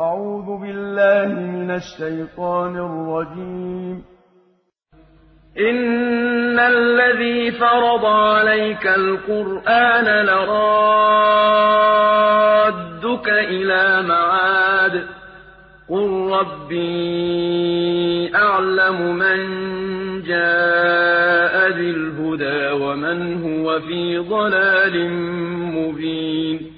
أعوذ بالله من الشيطان الرجيم. إن الذي فرض عليك القرآن لرادك إلى معاد. قل ربي أعلم من جاء بالهدى ومن هو في ضلال مبين.